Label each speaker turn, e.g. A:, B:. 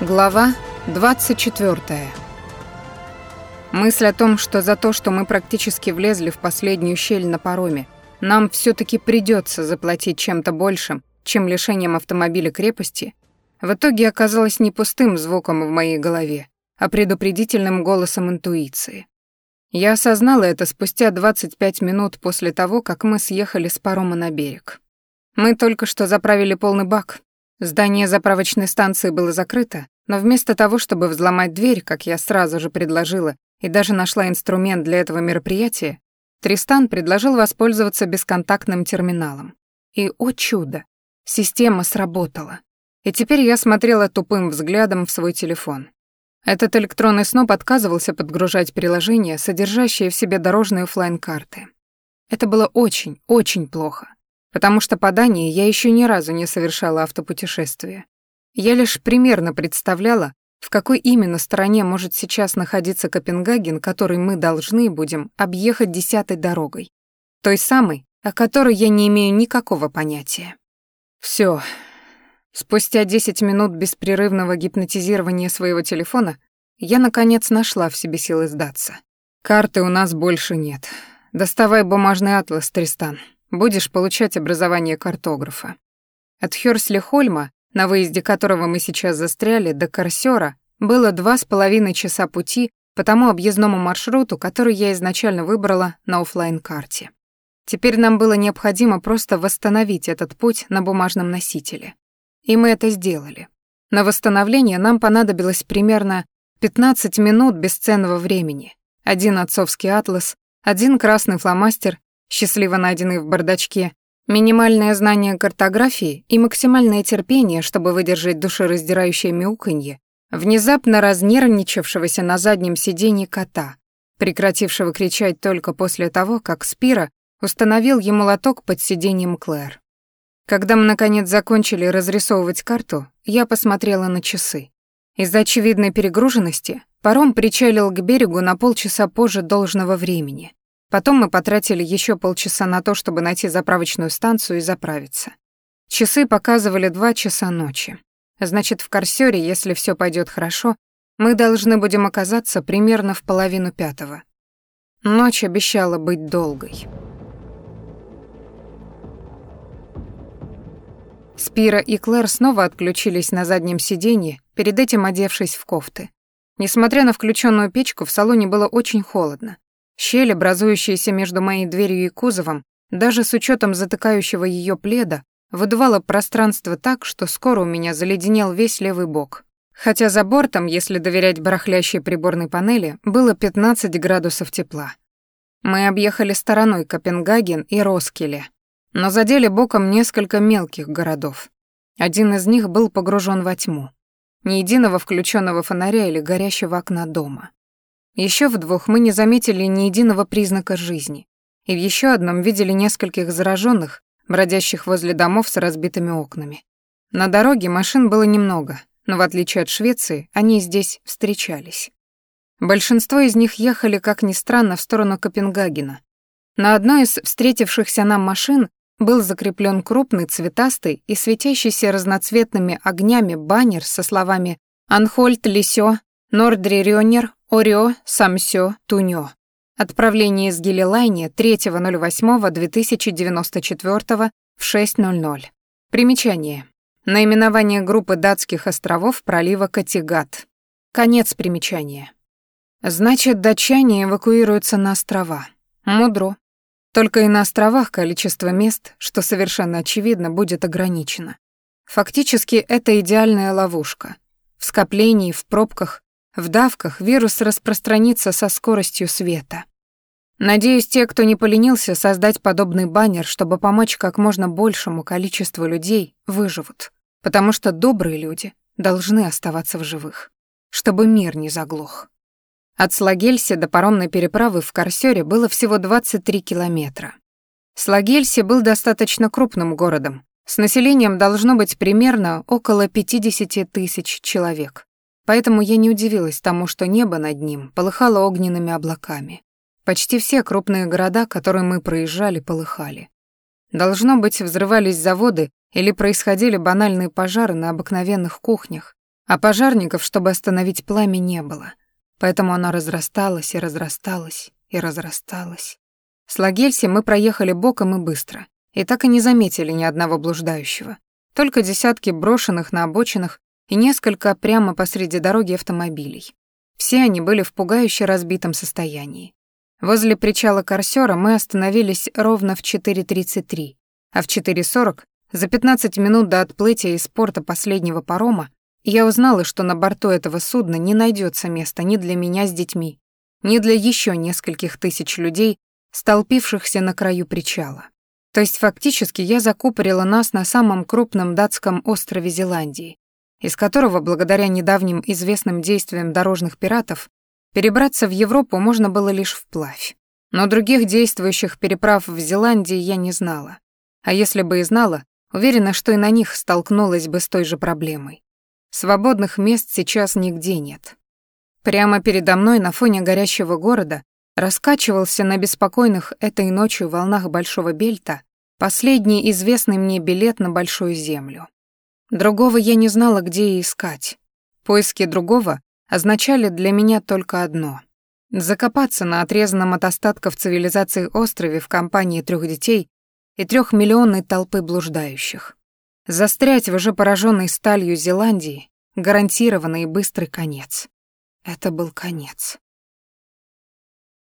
A: Глава 24. Мысль о том, что за то, что мы практически влезли в последнюю щель на пароме, нам все таки придется заплатить чем-то большим, чем лишением автомобиля крепости, в итоге оказалась не пустым звуком в моей голове, а предупредительным голосом интуиции. Я осознала это спустя 25 минут после того, как мы съехали с парома на берег. Мы только что заправили полный бак, Здание заправочной станции было закрыто, но вместо того, чтобы взломать дверь, как я сразу же предложила, и даже нашла инструмент для этого мероприятия, Тристан предложил воспользоваться бесконтактным терминалом. И, о чудо, система сработала. И теперь я смотрела тупым взглядом в свой телефон. Этот электронный сноп отказывался подгружать приложения, содержащие в себе дорожные оффлайн карты Это было очень, очень плохо потому что по Дании я еще ни разу не совершала автопутешествие. Я лишь примерно представляла, в какой именно стороне может сейчас находиться Копенгаген, который мы должны будем объехать десятой дорогой. Той самой, о которой я не имею никакого понятия. Все. Спустя 10 минут беспрерывного гипнотизирования своего телефона я, наконец, нашла в себе силы сдаться. Карты у нас больше нет. Доставай бумажный атлас, Тристан. Будешь получать образование картографа. От Хёрсли-Хольма, на выезде которого мы сейчас застряли, до Корсёра было два с половиной часа пути по тому объездному маршруту, который я изначально выбрала на офлайн карте Теперь нам было необходимо просто восстановить этот путь на бумажном носителе. И мы это сделали. На восстановление нам понадобилось примерно 15 минут бесценного времени. Один отцовский атлас, один красный фломастер счастливо найденный в бардачке, минимальное знание картографии и максимальное терпение, чтобы выдержать душераздирающее мяуканье, внезапно разнервничавшегося на заднем сиденье кота, прекратившего кричать только после того, как Спира установил ему лоток под сиденьем Клэр. Когда мы, наконец, закончили разрисовывать карту, я посмотрела на часы. Из-за очевидной перегруженности паром причалил к берегу на полчаса позже должного времени. Потом мы потратили еще полчаса на то, чтобы найти заправочную станцию и заправиться. Часы показывали два часа ночи. Значит, в Корсёре, если все пойдет хорошо, мы должны будем оказаться примерно в половину пятого. Ночь обещала быть долгой. Спира и Клэр снова отключились на заднем сиденье, перед этим одевшись в кофты. Несмотря на включенную печку, в салоне было очень холодно. Щель, образующаяся между моей дверью и кузовом, даже с учетом затыкающего ее пледа, выдувала пространство так, что скоро у меня заледенел весь левый бок. Хотя за бортом, если доверять барахлящей приборной панели, было 15 градусов тепла. Мы объехали стороной Копенгаген и Роскеле, но задели боком несколько мелких городов. Один из них был погружен во тьму. Ни единого включенного фонаря или горящего окна дома. Еще в двух мы не заметили ни единого признака жизни, и в еще одном видели нескольких зараженных, бродящих возле домов с разбитыми окнами. На дороге машин было немного, но в отличие от Швеции, они здесь встречались. Большинство из них ехали, как ни странно, в сторону Копенгагена. На одной из встретившихся нам машин был закреплен крупный, цветастый и светящийся разноцветными огнями баннер со словами «Анхольт Лисё, Нордри Рёнер, Орио, Самсё, Тунё. Отправление из Гелилайне 3.08.2094 в 6.00. Примечание. Наименование группы датских островов пролива Катигат. Конец примечания. Значит, датчане эвакуируются на острова. Мудро. Только и на островах количество мест, что совершенно очевидно, будет ограничено. Фактически это идеальная ловушка. В скоплении, в пробках, в давках вирус распространится со скоростью света. Надеюсь, те, кто не поленился создать подобный баннер, чтобы помочь как можно большему количеству людей, выживут. Потому что добрые люди должны оставаться в живых, чтобы мир не заглох. От Слагельси до паромной переправы в Корсёре было всего 23 километра. Слагельси был достаточно крупным городом. С населением должно быть примерно около 50 тысяч человек. Поэтому я не удивилась тому, что небо над ним полыхало огненными облаками. Почти все крупные города, которые мы проезжали, полыхали. Должно быть, взрывались заводы или происходили банальные пожары на обыкновенных кухнях, А пожарников, чтобы остановить пламя, не было. Поэтому оно разрасталось и разрасталось и разрасталось. С Лагельси мы проехали боком и быстро, и так и не заметили ни одного блуждающего. Только десятки брошенных на обочинах и несколько прямо посреди дороги автомобилей. Все они были в пугающе разбитом состоянии. Возле причала Корсёра мы остановились ровно в 4.33, а в 4.40, за 15 минут до отплытия из порта последнего парома, я узнала, что на борту этого судна не найдется места ни для меня с детьми, ни для еще нескольких тысяч людей, столпившихся на краю причала. То есть фактически я закупорила нас на самом крупном датском острове Зеландии, из которого, благодаря недавним известным действиям дорожных пиратов, перебраться в Европу можно было лишь вплавь. Но других действующих переправ в Зеландии я не знала. А если бы и знала, уверена, что и на них столкнулась бы с той же проблемой. Свободных мест сейчас нигде нет. Прямо передо мной на фоне горящего города раскачивался на беспокойных этой ночью волнах Большого Бельта последний известный мне билет на Большую Землю. Другого я не знала, где искать. Поиски другого означали для меня только одно — закопаться на отрезанном от остатков цивилизации острове в компании трех детей и трехмиллионной толпы блуждающих. Застрять в уже пораженной сталью Зеландии — гарантированный и быстрый конец. Это был конец.